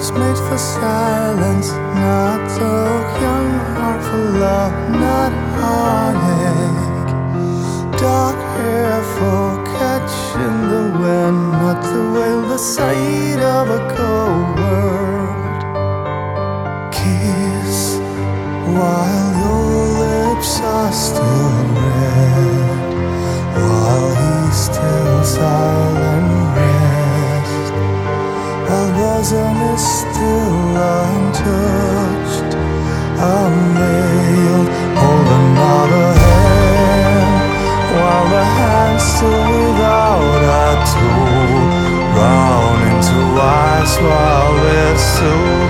silence made for silence. Not so young, heart for love, not heartache. Dark hair for catching the wind, not the will, the sight of a. another hand, while the hand's still without a tool, round into ice while it's still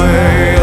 away